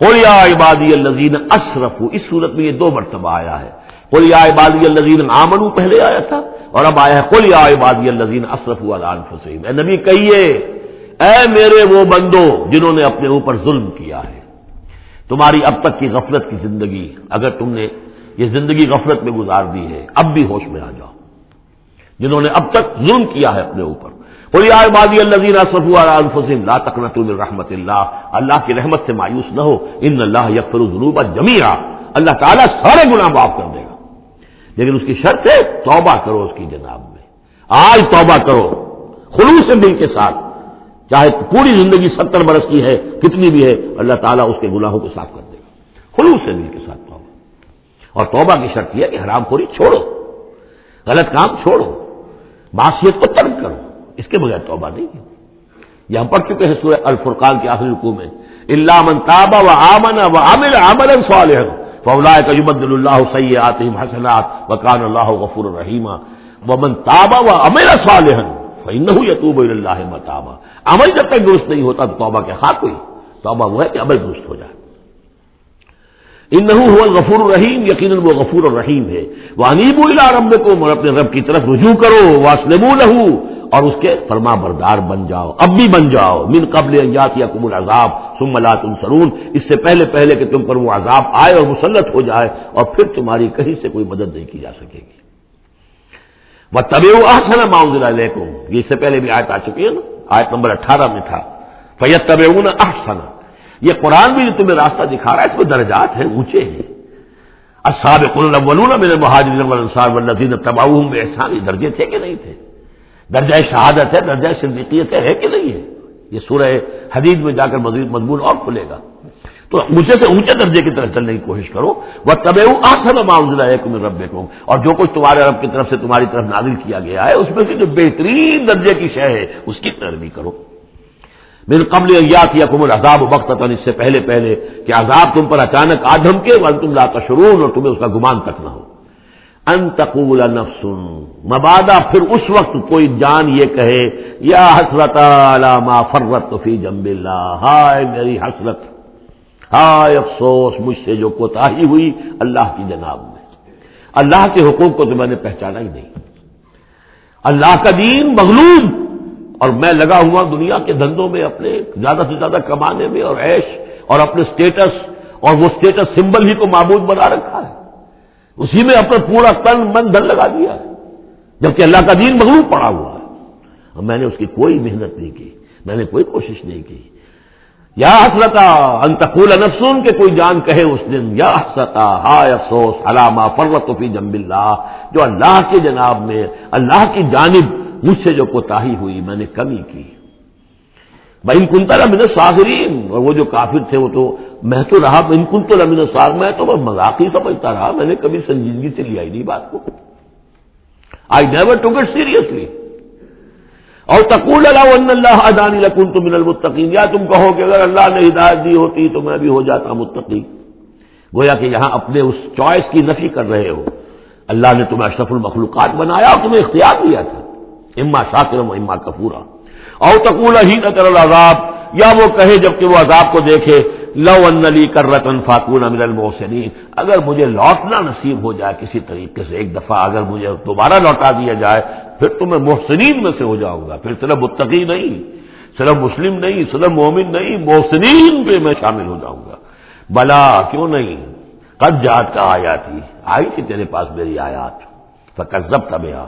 قولیا عبادی الزین اشرف اس صورت میں یہ دو مرتبہ آیا ہے۔ قولیا عبادی الزین آمنو پہلے آیا تھا، اور اب آیا ہے قولیا عبادی الزین اشرف فسیم اے نبی، کہیے، اے میرے وہ بندو جنہوں نے اپنے اوپر ظلم کیا ہے، تمہاری اب تک کی غفلت کی زندگی، اگر تم نے یہ زندگی غفلت میں گزار دی ہے، اب بھی ہوش میں آ جاؤ۔ جنہوں نے اب تک ظلم کیا ہے اپنے اوپر۔ کوئی آئے بادی اللہ لا تقنط رحمت اللہ۔ اللہ کی رحمت سے مایوس نہ ہو۔ ان اللہ یکفر ضرور جمیا اللہ تعالیٰ سارے گناہ معاف کر دے گا۔ لیکن اس کی شرط ہے توبہ کرو اس کی جناب میں۔ آج توبہ کرو۔ خلوص دل کے ساتھ۔ چاہے پوری زندگی ستر برس کی ہے، کتنی بھی ہے، اللہ تعالیٰ اس کے گناہوں کو صاف کر دے گا۔ خلوص دل کے ساتھ توبہ۔ اور توبہ کی شرط یہ ہے کہ حرام خوری چھوڑو۔ غلط کام چھوڑو۔ معاشیت کو ترک کرو۔ اس کے بغیر توبہ نہیں کی۔ یہ ہم پڑھ چکے ہیں سورہ الفرقان کے آخری رکوع میں۔ اللہ من تابا و آمن و عامل عمل صالح فولا کا یبد اللہ سید حسنات وکان اللہ غفور الرحیم و من تابا و امل صالح فن یتوب اللہ متابا۔ عمل جب تک درست نہیں ہوتا تو توبہ کے خاک ہوئی۔ توبہ وہ ہے کہ عمل درست ہو جائے۔ ان نحو غفور الرحیم، یقیناً وہ غفور الرحیم ہے۔ وہ انیب رب کو اپنے رب کی طرف رجوع کرو واسلم لہو اور اس کے فرما بردار بن جاؤ۔ اب بھی بن جاؤ۔ من قبل انجات یا کم العذاب سم اللہ تم سرون اس سے پہلے پہلے کہ تم پر وہ عذاب آئے اور مسلط ہو جائے، اور پھر تمہاری کہیں سے کوئی مدد نہیں کی جا سکے گی۔ وہ طبی آسنا معاون لے یہ اس سے پہلے بھی آیت آ چکی ہے نا؟ آیت نمبر اٹھارہ میں تھا۔ فیت طب احسنا یہ قرآن بھی جو تمہیں راستہ دکھا رہا ہے، اس میں درجات ہیں، اونچے ہیں۔ اصحاب الاولون میرے مہاجر والانصار والذین تبعوهم باحسان درجے تھے کہ نہیں تھے؟ درجہ شہادت ہے، درجہ صدیقیت ہے کہ نہیں ہے؟ یہ سورہ حدیث میں جا کر مزید مضمون اور کھلے گا۔ تو اونچے سے اونچے درجے کی طرف چلنے کی کوشش کرو۔ وہ طب آسن معاوضہ ہے تمہیں رب کو اور جو کچھ تمہارے رب کی طرف سے تمہاری طرف نازل کیا گیا ہے، اس میں سے جو بہترین درجے کی شے ہے، اس کی پیروی کرو۔ میرے قبل یات یا کم العذاب وقت اس سے پہلے پہلے کہ عذاب تم پر اچانک آدم کے تم لاتا شرون اور تمہیں اس کا گمان تک نہ ہو۔ انتقول نفس مبادہ پھر اس وقت کوئی جان یہ کہے، یا حسرت علامہ فرت فی جمب اللہ، ہائے میری حسرت، ہائے افسوس، مجھ سے جو کوتاہی ہوئی اللہ کی جناب میں۔ اللہ کے حقوق کو تو میں نے پہچانا ہی نہیں۔ اللہ کا دین مغلوب اور میں لگا ہوا دنیا کے دھندوں میں اپنے زیادہ سے زیادہ کمانے میں اور عیش اور اپنے سٹیٹس اور وہ سٹیٹس سمبل ہی کو معبود بنا رکھا ہے۔ اسی میں اپنا پورا تن من دھن لگا دیا ہے۔ جبکہ اللہ کا دین مغلوب پڑا ہوا ہے۔ اور میں نے اس کی کوئی محنت نہیں کی، میں نے کوئی کوشش نہیں کی۔ یا حسرتا انتقول نفسون کے کوئی جان کہے اس دن، یا حسرتا، ہائے افسوس علامہ فرت فی جمب اللہ۔ جو اللہ کے جناب میں، اللہ کی جانب مجھ سے جو کوتاہی ہوئی، میں نے کمی کی۔ بھائی کنتا لمن ساغرین اور وہ جو کافر تھے، وہ تو میں تو رہا، ان کن تو لمن ساغ میں تو بس مذاق ہی سمجھتا رہا، میں نے کبھی سنجیدگی سے لیا ہی نہیں بات کو۔ I never to get seriously اور تقول اللہ اللہ ادانی لکن تو من المتقین یا تم کہو کہ اگر اللہ نے ہدایت دی ہوتی تو میں بھی ہو جاتا متقی۔ گویا کہ یہاں اپنے اس چوائس کی نفی کر رہے ہو۔ اللہ نے تمہیں اشرف المخلوقات بنایا اور تمہیں اختیار دیا تھا۔ اما شاکرم اما کپورا او تقول ہی نہ العذاب، یا وہ کہے جبکہ وہ عذاب کو دیکھے، لو ان علی کر رتن فاطون امل المحسنین اگر مجھے لوٹنا نصیب ہو جائے کسی طریقے سے، ایک دفعہ اگر مجھے دوبارہ لوٹا دیا جائے، پھر تو میں محسنین میں سے ہو جاؤں گا۔ پھر صرف متقی نہیں، صرف مسلم نہیں، صرف مومن نہیں، محسنین پہ میں شامل ہو جاؤں گا۔ بلا، کیوں نہیں؟ قد جات کا آیا تھی آئی تھی تیرے پاس میری آیات فکر ضبط تھا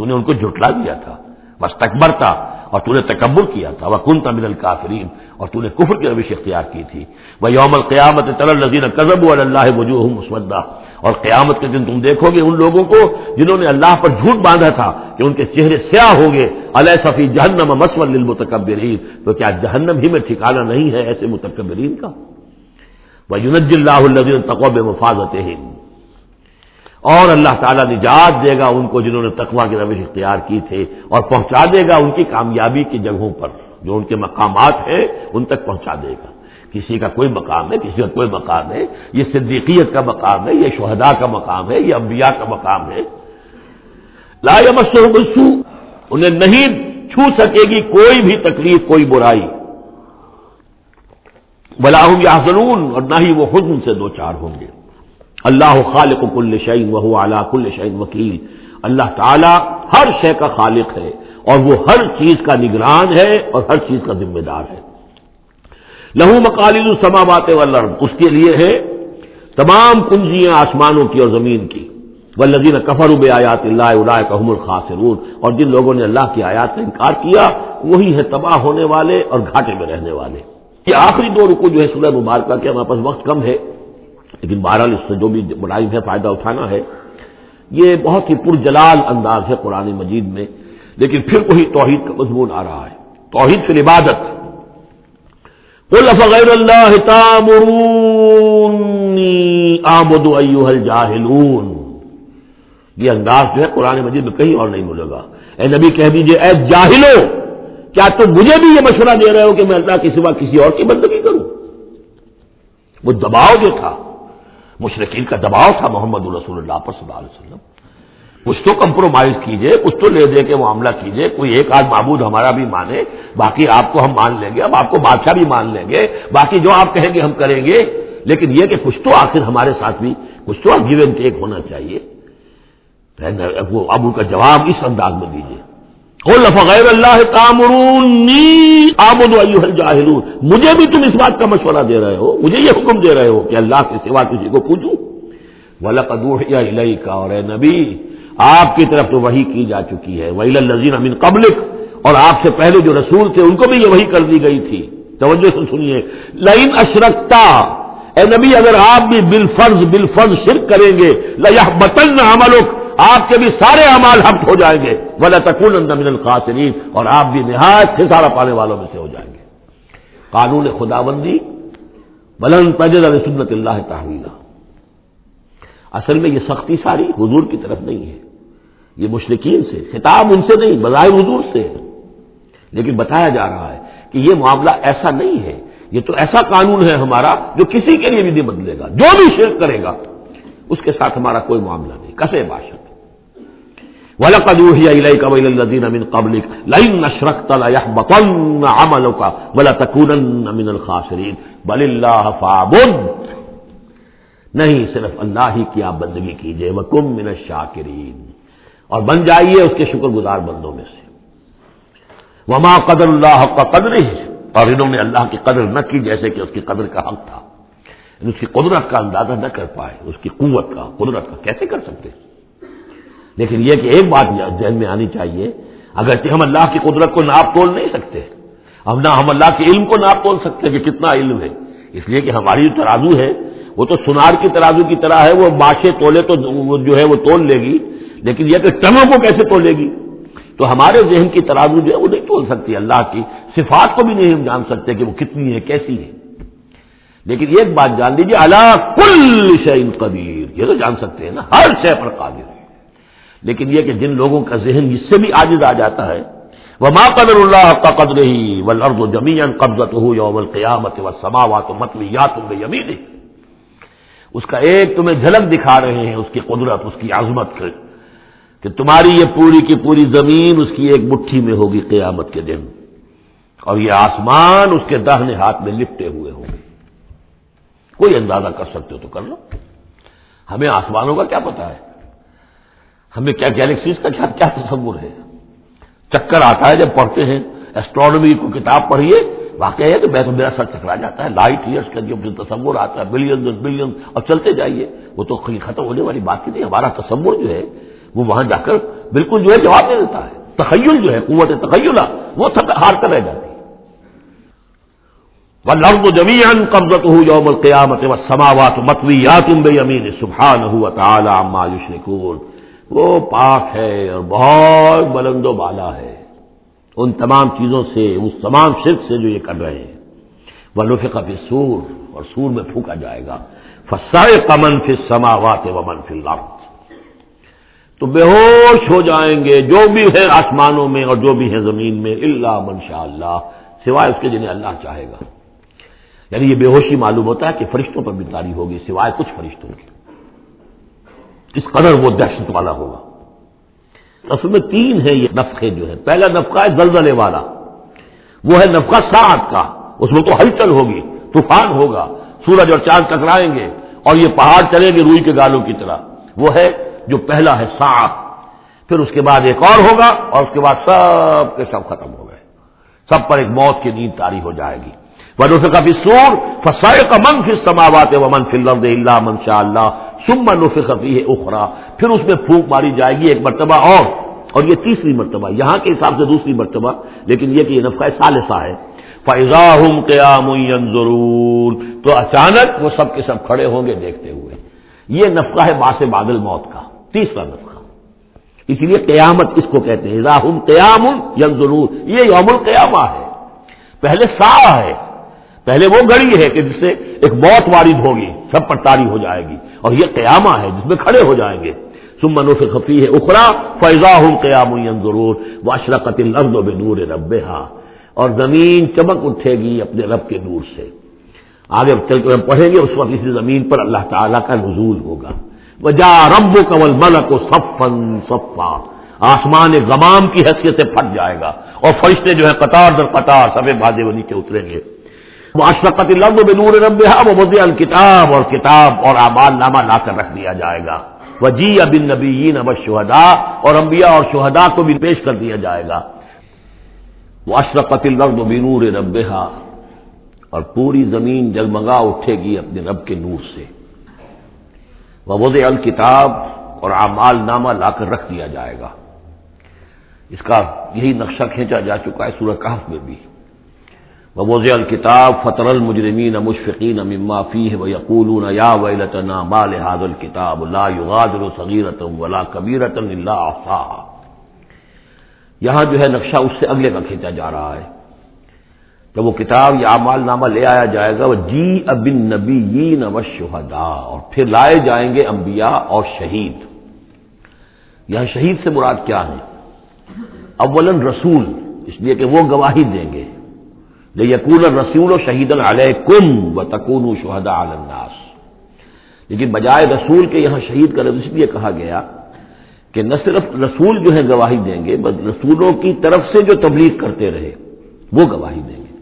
تو نے ان کو جھٹلا دیا تھا۔ بس تکبر تھا اور تو نے تکبر کیا تھا۔ وہ کن تمل الکافرین اور تو نے کفر کی روش اختیار کی تھی۔ وہ یوم القیامت طل الزین قزب اللہ وجوہ مسودہ اور قیامت کے دن تم دیکھو گے ان لوگوں کو جنہوں نے اللہ پر جھوٹ باندھا تھا کہ ان کے چہرے سیاہ ہو گئے علیہ صفی جہنم مسول للمتکبرین تو کیا جہنم ہی میں ٹھکانا نہیں ہے ایسے متکبرین کا؟ وہ یونج اللہ الزین تقوب مفاظت اور اللہ تعالیٰ نجات دے گا ان کو جنہوں نے تقوا کی روش اختیار کی تھے اور پہنچا دے گا ان کی کامیابی کی جگہوں پر، جو ان کے مقامات ہیں، ان تک پہنچا دے گا۔ کسی کا کوئی مقام ہے، کسی کا کوئی مقام ہے، یہ صدیقیت کا مقام ہے، یہ شہداء کا مقام ہے، یہ انبیاء کا مقام ہے۔ لا مسو انہیں نہیں چھو سکے گی کوئی بھی تکلیف، کوئی برائی۔ بلاحم یا اور نہ ہی وہ حزن سے دو چار ہوں گے۔ اللہ خالق کل شعین وہ اعلیٰ کل شعین وکیل۔ اللہ تعالی ہر شے کا خالق ہے اور وہ ہر چیز کا نگران ہے اور ہر چیز کا ذمہ دار ہے۔ لہو مکالین السما بات اس کے لیے ہے تمام کنجیاں آسمانوں کی اور زمین کی۔ ولدین کفر اب آیات اللہ اللہ کام الخاصرون اور جن لوگوں نے اللہ کی آیات کا انکار کیا، وہی ہے تباہ ہونے والے اور گھاٹے میں رہنے والے۔ یہ آخری دو رکو جو ہے سورہ مبارکہ کے، ہمارے پاس وقت کم ہے۔ لیکن بہرحال اس سے جو بھی بڑائی ہے، فائدہ اٹھانا ہے۔ یہ بہت ہی پرجلال انداز ہے قرآن مجید میں۔ لیکن پھر وہی توحید کا مضمون آ رہا ہے۔ توحید پھر عبادت غیر اللہ آمد الجاہلون۔ یہ انداز جو ہے قرآن مجید میں کہیں اور نہیں ملے گا۔ اے نبی کہہ دیجیے، اے جاہلو، کیا تم مجھے بھی یہ مشورہ دے رہے ہو کہ میں اللہ کے سوا کسی اور کی بندگی کروں؟ وہ دباؤ جو تھا مشرقین کا دباؤ تھا محمد الرسول اللہ پر صلی اللہ علیہ وسلم۔ کچھ تو کمپرومائز کیجیے، کچھ تو لے دے کے معاملہ کیجیے، کوئی ایک آدھ معبود ہمارا بھی مانے، باقی آپ کو ہم مان لیں گے، اب آپ کو بادشاہ بھی مان لیں گے، باقی جو آپ کہیں گے ہم کریں گے۔ لیکن یہ کہ کچھ تو آخر ہمارے ساتھ بھی، کچھ تو گیو اینڈ ٹیک ہونا چاہیے۔ وہ ابو کا جواب اس انداز میں دیجیے غیر اللہ آمد جاہرون مجھے بھی تم اس بات کا مشورہ دے رہے ہو، مجھے یہ حکم دے رہے ہو کہ اللہ کے سوا کسی کو پوچھوں ولقدوح یا کا اور اے نبی، آپ کی طرف تو وہی کی جا چکی ہے۔ وہی الزین امین قبلک اور آپ سے پہلے جو رسول تھے، ان کو بھی یہ وہی کر دی گئی تھی۔ توجہ سے سنیے۔ لائن اشرکتا اے نبی، اگر آپ بھی بال فرض فرض شرک کریں گے لیا بتن عملک آپ کے بھی سارے امال حق ہو جائیں گے۔ ولا تکون من الخاصرین اور آپ بھی نہایت خسارہ پانے والوں میں سے ہو جائیں گے۔ قانون خدا بندی بلند تجد سنت اللہ تحویلا۔ اصل میں یہ سختی ساری حضور کی طرف نہیں ہے۔ یہ مشرقین سے، خطاب ان سے نہیں، بظاہر حضور سے ہے۔ لیکن بتایا جا رہا ہے کہ یہ معاملہ ایسا نہیں ہے۔ یہ تو ایسا قانون ہے ہمارا جو کسی کے لیے بھی نہیں بدلے گا۔ جو بھی شرک کرے گا، اس کے ساتھ ہمارا کوئی معاملہ نہیں۔ کسے باشد الدین امین قبل لائن نشرخت عمل کا بلا تکون امین الخاصرین بل اللہ فابن نہیں، صرف اللہ ہی کی آپ بندگی کیجیے وکم من الشاکرین اور بن جائیے اس کے شکر گزار بندوں میں سے۔ وما قدر اللہ کا قدر ہی اور انہوں نے اللہ کی قدر نہ کی جیسے کہ اس کی قدر کا حق تھا۔ یعنی اس کی قدرت کا اندازہ نہ کر پائے، اس کی قوت کا، قدرت کا کیسے کر سکتے؟ لیکن یہ کہ ایک بات ذہن میں آنی چاہیے، اگرچہ ہم اللہ کی قدرت کو ناپ تول نہیں سکتے ہم نہ ہم اللہ کے علم کو ناپ تول سکتے کہ کتنا علم ہے۔ اس لیے کہ ہماری جو ترازو ہے، وہ تو سنار کی ترازو کی طرح ہے، وہ باشے تولے تو جو ہے وہ تول لے گی، لیکن یہ کہ ٹنوں کو کیسے تولے گی؟ تو ہمارے ذہن کی ترازو جو ہے وہ نہیں تول سکتی، اللہ کی صفات کو بھی نہیں ہم جان سکتے کہ وہ کتنی ہے، کیسی ہے۔ لیکن ایک بات جان لیجیے اللہ کل شعین قبیر یہ تو جان سکتے ہیں نا، ہر شے پر قادر ہے لیکن یہ کہ جن لوگوں کا ذہن اس سے بھی عاجز آ جاتا ہے وہ ماں قدر اللہ کا قدر ہی و لرد و جمین قبضت ہو یوم القیامت و سماوات متلی یا تم یمین اس کا ایک تمہیں جھلک دکھا رہے ہیں، اس کی قدرت، اس کی عظمت کہ تمہاری یہ پوری کی پوری زمین اس کی ایک مٹھی میں ہوگی قیامت کے دن۔ اور یہ آسمان اس کے دہنے ہاتھ میں لپٹے ہوئے ہوں گے۔ کوئی اندازہ کر سکتے ہو تو کر لو۔ ہمیں آسمانوں کا کیا پتا ہے؟ ہمیں کیا گیلیکسیز کا کیا کیا تصور ہے؟ چکر آتا ہے جب پڑھتے ہیں ایسٹرانومی کو کتاب پڑھیے، واقعہ ہے کہ میں تو میرا سر چکرا جاتا ہے لائٹ ایئرس کا جو تصور آتا ہے بلین بلین اور چلتے جائیے۔ وہ تو ختم ہونے والی بات ہی نہیں، ہمارا تصور جو ہے، وہ وہاں جا کر بالکل جو ہے جواب دے دیتا ہے۔ تخیل جو ہے، قوت تخیلہ وہ تھک ہار کر رہ جاتی وہ لفظ جمیان قبضت ہو یوم القیامت و سماوات متوی یا تم بے امین سبحان ہوا تعالی مایوش نکول وہ پاک ہے اور بہت بلند و بالا ہے۔ ان تمام چیزوں سے، اس تمام شرک سے جو یہ کر رہے ہیں۔ وہ لفے کا سور اور سور میں پھونکا جائے گا۔ فسائے کمن فی سماوات و من فی تو بے ہوش ہو جائیں گے جو بھی ہے آسمانوں میں اور جو بھی ہے زمین میں اللہ من شاء اللہ سوائے اس کے جنہیں اللہ چاہے گا۔ یعنی یہ بے ہوشی معلوم ہوتا ہے کہ فرشتوں پر بھی تاری ہوگی، سوائے کچھ فرشتوں کی۔ اس قدر وہ دہشت والا ہوگا۔ اصل میں تین ہے یہ نفقے جو ہے پہلا نفقہ ہے زلزلے والا۔ وہ ہے نفقہ سات کا۔ اس میں تو ہلچل ہوگی، طوفان ہوگا۔ سورج اور چاند ٹکرائیں گے اور یہ پہاڑ چلیں گے روئی کے گالوں کی طرح۔ وہ ہے جو پہلا ہے سا پھر اس کے بعد ایک اور ہوگا اور اس کے بعد سب کے سب ختم ہو گئے۔ سب پر ایک موت کی نیند تاری ہو جائے گی۔ ونوف کا بھی سور فسائے کا من پھر سماوات و من فل اللہ من شاء اللہ سم منوف ہے اخرا پھر اس میں پھونک ماری جائے گی ایک مرتبہ اور اور یہ تیسری مرتبہ، یہاں کے حساب سے دوسری مرتبہ، لیکن یہ کہ یہ نفقہ سالسہ ہے۔ فیضا ہوں قیام ضرور تو اچانک وہ سب کے سب کھڑے ہوں گے دیکھتے ہوئے۔ یہ نفقہ ہے باس بادل موت کا، تیسرا نفقہ اس لیے قیامت اس کو کہتے ہیں۔ راہم قیام ین ضرور یہ یوم القیامہ ہے۔ پہلے سا ہے۔ پہلے وہ گڑی ہے کہ جس سے ایک موت وارد ہوگی، سب پر تاری ہو جائے گی۔ اور یہ قیامہ ہے جس میں کھڑے ہو جائیں گے۔ سم منوف خفی ہے اخرا فیضا ہوں قیام ضرور واشر قطل ارد و نور رب اور زمین چمک اٹھے گی اپنے رب کے نور سے۔ آگے چل کے ہم پڑھیں گے، اس وقت اسی زمین پر اللہ تعالیٰ کا نزول ہوگا۔ وجا رب کمل ملک و صفن صفا۔ آسمان غمام کی حیثیت سے پھٹ جائے گا اور فرشتے جو ہے قطار در قطار سفید بھاجے وہ نیچے اتریں گے۔ وہ اشرقت لفظ بنور رب وہ مزے الکتاب اور کتاب اور اعمال نامہ لا کر رکھ دیا جائے گا۔ وجی ابن نبی اب شہدا اور انبیاء اور شہدا کو بھی پیش کر دیا جائے گا۔ وہ اشرقت لفظ بنور رب اور پوری زمین جگمگا اٹھے گی اپنے رب کے نور سے۔ وہ وز الکتاب اور اعمال نامہ لا کر رکھ دیا جائے گا۔ اس کا یہی نقشہ کھینچا جا چکا ہے سورہ کہف میں بھی۔ ووز الکتاب فطر المجرمین مشفقین مما فیہ ویقولون یا ویلتنا ما لهذا الكتاب لا يغادر صغیرتا ولا کبیرتا الا احصاها یہاں جو ہے نقشہ اس سے اگلے کا کھینچا جا رہا ہے۔ جب وہ کتاب یا اعمال نامہ لے آیا جائے گا، وہ جی ابن نبیین و شہداء اور پھر لائے جائیں گے انبیاء اور شہید۔ یہاں شہید سے مراد کیا ہے؟ اولن رسول، اس لیے کہ وہ گواہی دیں گے۔ یقون رسول و شہید علیہ کم و تکون شہدا الناس. لیکن بجائے رسول کے یہاں شہید کا اس لیے کہا گیا کہ نہ صرف رسول جو ہے گواہی دیں گے بس رسولوں کی طرف سے جو تبلیغ کرتے رہے، وہ گواہی دیں گے۔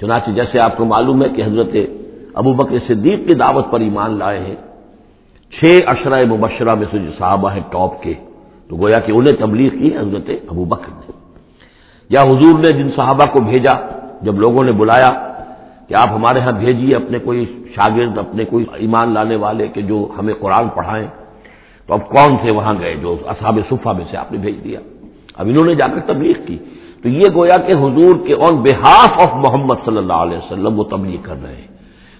چنانچہ جیسے آپ کو معلوم ہے کہ حضرت ابو بکر صدیق کی دعوت پر ایمان لائے ہیں، چھ اشرۂ مبشرہ میں سے جو صحابہ ہیں ٹاپ کے، تو گویا کہ انہیں تبلیغ کی حضرت ابو بکر نے۔ یا حضور نے جن صحابہ کو بھیجا جب لوگوں نے بلایا کہ آپ ہمارے ہاں بھیجیے اپنے کوئی شاگرد، اپنے کوئی ایمان لانے والے کہ جو ہمیں قرآن پڑھائیں۔ تو اب کون تھے وہاں گئے جو اصحاب صفحہ میں سے آپ نے بھیج دیا؟ اب انہوں نے جا کر تبلیغ کی۔ تو یہ گویا کہ حضور کے آن بہاف آف محمد صلی اللہ علیہ وسلم وہ تبلیغ کر رہے ہیں۔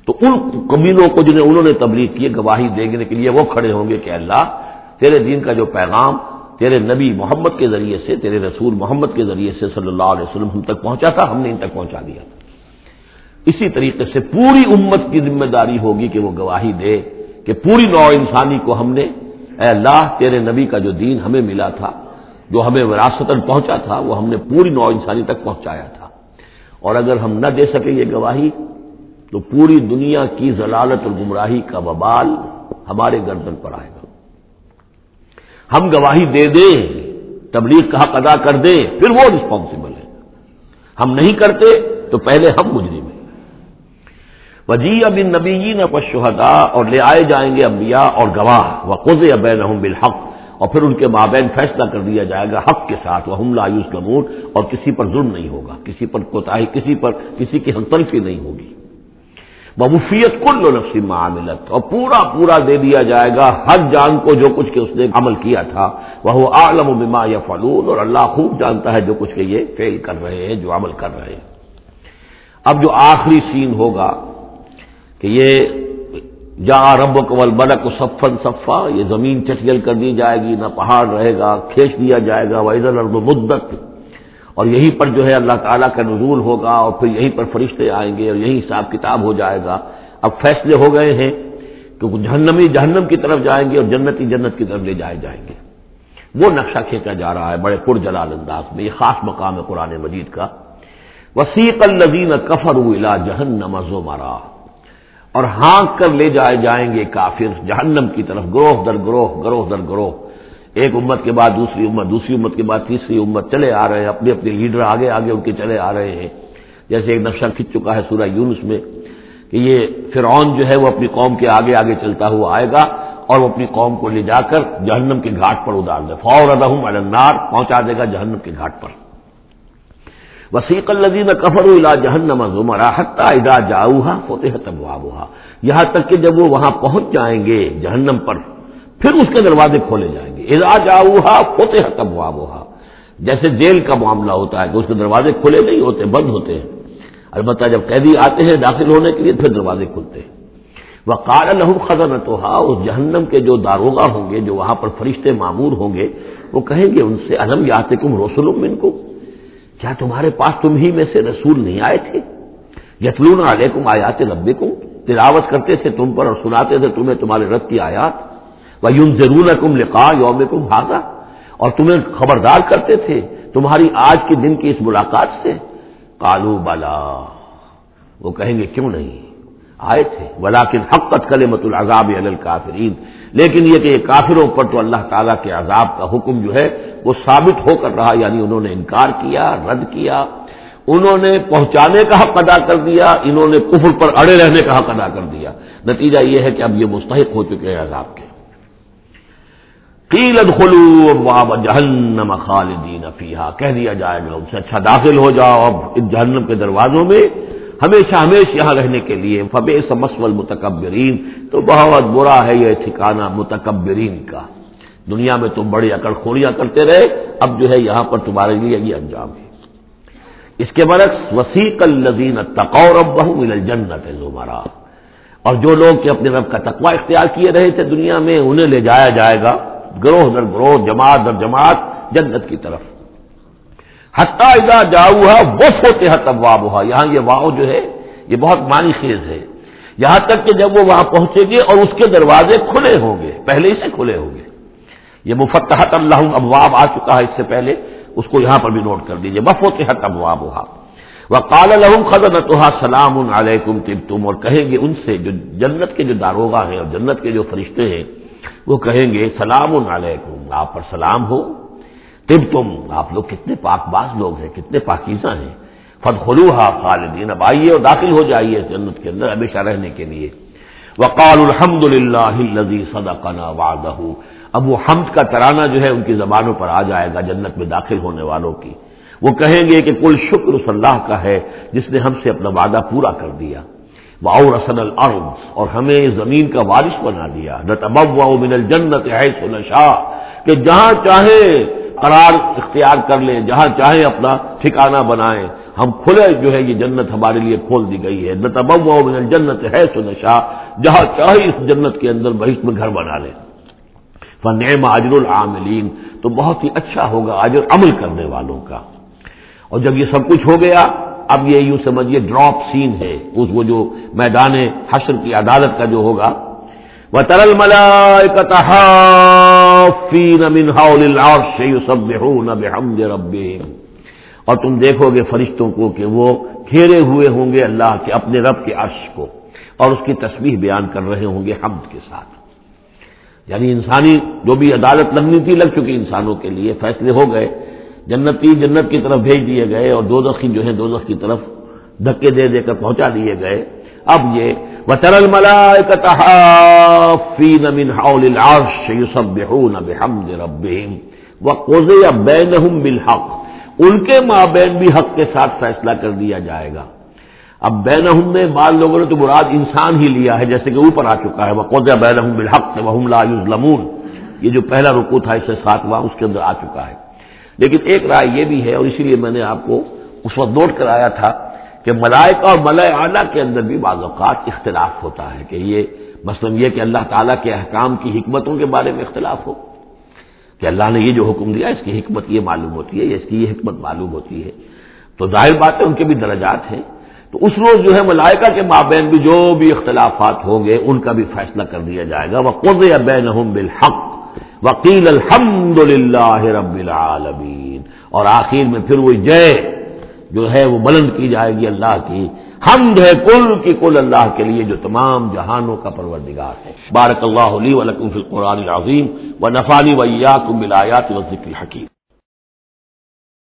تو ان کمینوں کو جنہیں انہوں نے تبلیغ کی گواہی دینے کے لیے وہ کھڑے ہوں گے کہ اللہ تیرے دین کا جو پیغام تیرے نبی محمد کے ذریعے سے، تیرے رسول محمد کے ذریعے سے صلی اللہ علیہ وسلم ہم تک پہنچا تھا، ہم نے ان تک پہنچا دیا تھا۔ اسی طریقے سے پوری امت کی ذمہ داری ہوگی کہ وہ گواہی دے کہ پوری نو انسانی کو ہم نے، اے اللہ، تیرے نبی کا جو دین ہمیں ملا تھا، جو ہمیں وراثت پہنچا تھا، وہ ہم نے پوری نو انسانی تک پہنچایا تھا۔ اور اگر ہم نہ دے سکیں یہ گواہی، تو پوری دنیا کی ضلالت اور گمراہی کا وبال ہمارے گردن پر آئے گا۔ ہم گواہی دے دیں، تبلیغ کا حق ادا کر دیں، پھر وہ رسپانسبل ہے۔ ہم نہیں کرتے تو پہلے ہم مجرم ہیں۔ وجی اب ان نبی نہ اور لے آئے جائیں گے انبیاء اور گواہ۔ و قز ابین بالحق، اور پھر ان کے مابین فیصلہ کر دیا جائے گا حق کے ساتھ۔ وہ حملہ آیوس گمور اور کسی پر ظلم نہیں ہوگا، کسی پر کوتاہی، کسی پر، کسی کی ہم تلفی نہیں ہوگی۔ بفیت کل نفسی معاملت اور پورا پورا دے دیا جائے گا ہر جان کو جو کچھ کہ اس نے عمل کیا تھا۔ وہ عالم و بما یا فلون اور اللہ خوب جانتا ہے جو کچھ کہ یہ فیل کر رہے ہیں، جو عمل کر رہے ہیں۔ اب جو آخری سین ہوگا کہ یہ جا رب قبل بلک و صفن صفا، یہ زمین چٹیل کر دی جائے گی، نہ پہاڑ رہے گا، کھینچ دیا جائے گا وحید الرب مدت اور یہیں پر جو ہے اللہ تعالیٰ کا نزول ہوگا اور پھر یہیں پر فرشتے آئیں گے اور یہی حساب کتاب ہو جائے گا۔ اب فیصلے ہو گئے ہیں کہ جہنمی جہنم کی طرف جائیں گے اور جنتی جنت کی طرف لے جائے جائیں گے۔ وہ نقشہ کھینچا جا رہا ہے بڑے پر جلال انداز میں، یہ خاص مقام ہے قرآن مجید کا۔ وسیق الزین کفر الا جہنم ازو اور ہانک کر لے جائے جائیں گے کافر جہنم کی طرف، گروہ در گروہ گروہ در گروہ۔ ایک امت کے بعد دوسری امت دوسری امت کے بعد تیسری امت چلے آ رہے ہیں، اپنے اپنے لیڈر آگے آگے ان کے چلے آ رہے ہیں۔ جیسے ایک نقشہ کھنچ چکا ہے سورہ یونس میں کہ یہ فرعون جو ہے وہ اپنی قوم کے آگے آگے چلتا ہوا آئے گا اور وہ اپنی قوم کو لے جا کر جہنم کے گھاٹ پر ادار دے۔ فور ادہم النار، پہنچا دے گا جہنم کے گھاٹ پر۔ وسیق الدین کفر الا جہنم زمرا حتہ ادا جاؤہا فتح تبوابہ یہاں تک کہ جب وہ وہاں پہنچ جائیں گے جہنم پر، پھر اس کے دروازے کھولے جائیں گے۔ ادا جاؤہا فتح تبوابہ جیسے جیل کا معاملہ ہوتا ہے کہ اس کے دروازے کھلے نہیں ہوتے، بند ہوتے ہیں۔ البتہ جب قیدی آتے ہیں داخل ہونے کے لیے پھر دروازے کھلتے ہیں۔ وہ کار الحم خزن تو اس جہنم کے جو داروگا ہوں گے، جو وہاں پر فرشتے معمور ہوں گے، وہ کہیں گے ان سے، الم یاتے کم رسول ان کو کیا تمہارے پاس تم ہی میں سے رسول نہیں آئے تھے؟ یتلون علیکم آیات رب تلاوت کرتے تھے تم پر اور سناتے تھے تمہیں تمہارے رب کی آیات۔ وہ یون ضرور کم لکھا یوم کم بھاگا اور تمہیں خبردار کرتے تھے تمہاری آج کے دن کی اس ملاقات سے۔ کالو بالا وہ کہیں گے، کیوں نہیں؟ آئے تھے۔ ولاکن حقت کل مت العذاب الکافرین لیکن یہ کہ یہ کافروں پر تو اللہ تعالیٰ کے عذاب کا حکم جو ہے، وہ ثابت ہو کر رہا یعنی انہوں نے انکار کیا، رد کیا۔ انہوں نے پہنچانے کا حق ادا کر دیا، انہوں نے کفر پر اڑے رہنے کا حق ادا کر دیا۔ نتیجہ یہ ہے کہ اب یہ مستحق ہو چکے ہیں عذاب کے۔ قیلت خلو باب جہنم خالدین فیحا کہہ دیا جائے گا ان سے اچھا داخل ہو جاؤ اب ان جہنم کے دروازوں میں۔ ہمیشہ ہمیشہ یہاں رہنے کے لیے۔ فبے سمسول متکبرین تو بہت برا ہے یہ ٹھکانا متکبرین کا۔ دنیا میں تم بڑی اکڑ خوریاں کرتے رہے۔ اب جو ہے یہاں پر تمہارے لیے یہ انجام ہے۔ اس کے برعکس، وسیق الزین تقور بہو جنت زمرا۔ اور جو لوگ کہ اپنے رب کا تقوی اختیار کیے رہے تھے دنیا میں، انہیں لے جایا جائے گا۔ گروہ در گروہ، جماعت در جماعت، جنت کی طرف۔ حتہ ادا جاؤ وہ سوتے ابواب ہوا یہاں یہ واؤ جو ہے، یہ بہت مانی خیز ہے۔ یہاں تک کہ جب وہ وہاں پہنچے گے اور اس کے دروازے کھلے ہوں گے، پہلے ہی سے کھلے ہوں گے۔ یہ مفتحت اللہ ابواب آ چکا ہے اس سے پہلے، اس کو یہاں پر بھی نوٹ کر دیجیے وفوت حت ابواب ہوا وہ کال الحم خزن سلام علیکم تم تم اور کہیں گے ان سے جو جنت کے جو داروگا ہیں اور جنت کے جو فرشتے ہیں وہ کہیں گے، سلام علیکم. آپ پر سلام ہو. تب تم، آپ لوگ کتنے پاک باز لوگ ہیں، کتنے پاکیزہ ہیں. فد خلوحا خالدین، اب آئیے اور داخل ہو جائیے جنت کے اندر ہمیشہ رہنے کے لیے. وقال الحمد للہ صدقنا وعدہ. اب وہ حمد کا ترانہ جو ہے ان کی زبانوں پر آ جائے گا جنت میں داخل ہونے والوں کی. وہ کہیں گے کہ کل شکر اس اللہ کا ہے جس نے ہم سے اپنا وعدہ پورا کر دیا. واؤ رسن الارض اور ہمیں زمین کا وارث بنا دیا۔ من الجنت حیث نشاء۔ کہ جہاں چاہے قرار اختیار کر لیں، جہاں چاہیں اپنا ٹھکانہ بنائیں۔ ہم کھلے جو ہے یہ جنت ہمارے لیے کھول دی گئی ہے۔ نتبوا من الجنت حیث نشاء۔ جہاں چاہے اس جنت کے اندر بہت میں گھر بنا لیں۔ فنعم اجر العاملین تو بہت ہی اچھا ہوگا اجر عمل کرنے والوں کا۔ اور جب یہ سب کچھ ہو گیا اب یہ یوں سمجھیے ڈراپ سین ہے، اس وہ جو میدان حشر کی عدالت کا جو ہوگا۔ وہ ترل ملا اور تم دیکھو گے فرشتوں کو کہ وہ گھیرے ہوئے ہوں گے اللہ کے اپنے رب کے عرش کو، اور اس کی تصویر بیان کر رہے ہوں گے حمد کے ساتھ۔ یعنی انسانی جو بھی عدالت لگنی تھی، لگ چکی انسانوں کے لیے فیصلے ہو گئے۔ جنتی جنت کی طرف بھیج دیے گئے اور دو دخی جو ہے دو کی طرف دھکے دے دے کر پہنچا دیے گئے۔ اب یہ وہ ترل ملا بین بالحق۔ ان کے ماں بین بھی حق کے ساتھ فیصلہ کر دیا جائے گا۔ اب بین میں بعض لوگوں نے تو مراد انسان ہی لیا ہے، جیسے کہ اوپر آ چکا ہے۔ وہ قوض بین بالحق وحم لا لمون یہ جو پہلا رکو تھا، اس سے ساتواں، اس کے اندر آ چکا ہے۔ لیکن ایک رائے یہ بھی ہے اور اسی لیے میں نے آپ کو اس وقت نوٹ کرایا تھا کہ ملائکہ اور ملائے اعلیٰ کے اندر بھی بعض اوقات اختلاف ہوتا ہے کہ یہ مثلاً یہ کہ اللہ تعالیٰ کے احکام کی حکمتوں کے بارے میں اختلاف ہو، کہ اللہ نے یہ جو حکم دیا، اس کی حکمت یہ معلوم ہوتی ہے اس کی یہ حکمت معلوم ہوتی ہے۔ تو ظاہر بات ہے ان کے بھی درجات ہیں۔ تو اس روز جو ہے ملائکہ کے مابین بھی جو بھی اختلافات ہوں گے، ان کا بھی فیصلہ کر دیا جائے گا۔ وہ قرض بین بالحق۔ وکیل الحمد للہ رب العالمین۔ اور آخر میں پھر وہ جے جو ہے وہ بلند کی جائے گی اللہ کی۔ حمد ہے کل کی کل اللہ کے لیے جو تمام جہانوں کا پروردگار ہے۔ بارک اللہ علی ولکم فی القرآن العظیم و نفانی ویا کم ملایات و ذکر حکیم